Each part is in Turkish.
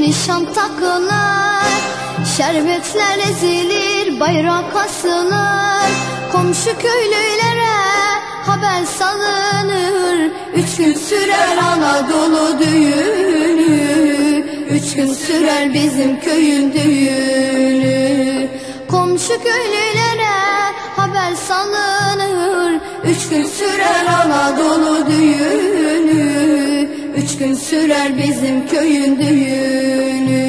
nişan takılır. Şerbetler ezilir bayrak asılır. Komşu köylülere haber salınır. Üç gün sürer Anadolu düğünü. Üç gün sürer bizim köyün düğünü. Komşu köylülere haber salınır. Üç gün sürer Anadolu düğünü gün sürer bizim köyün düğünü.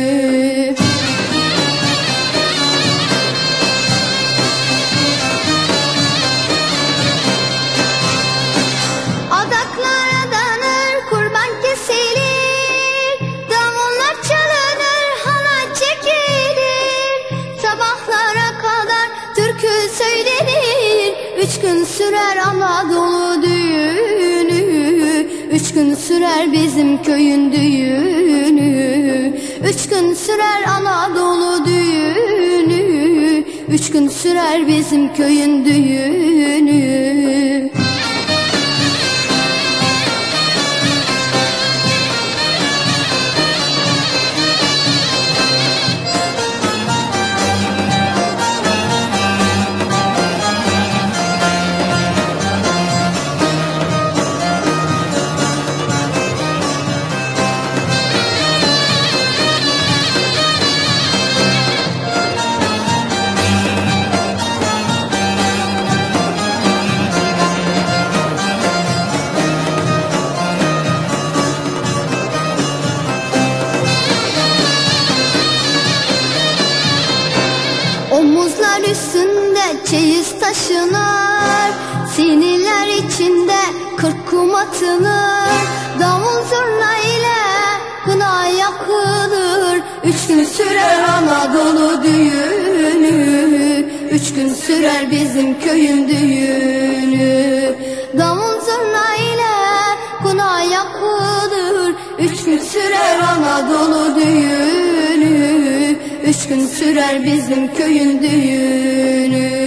Adaklar adanır, kurban kesilir. Davullar çalınır, halay çekilir. Sabahlara kadar türkü söylenir. Üç gün sürer Anadolu düğünü gün sürer bizim köyün düğünü. Üç gün sürer Anadolu düğünü. Üç gün sürer bizim köyün düğünü Omuzlar üstünde çeyiz taşınır. Sinirler içinde kırk kum atılır. Davul zurna ile kına yakılır. Üç gün sürer Anadolu düğünü. Üç gün sürer bizim köyün düğünü. Davul zurna ile kına yakılır. Üç gün sürer Anadolu düğünü Üç gün sürer bizim köyün düğünü.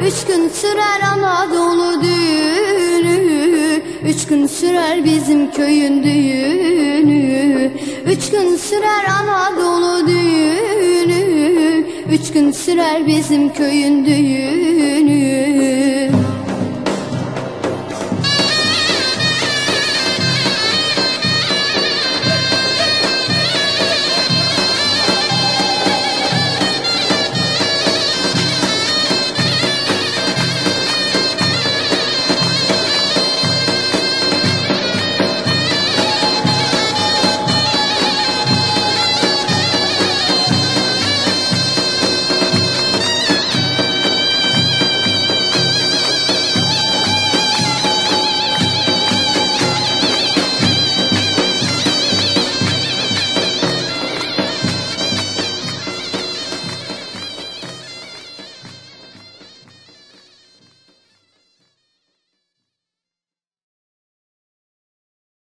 Üç gün sürer Anadolu düğünü Üç gün sürer bizim köyün düğünü. Üç gün sürer Anadolu düğünü. Üç gün sürer bizim köyün düğünü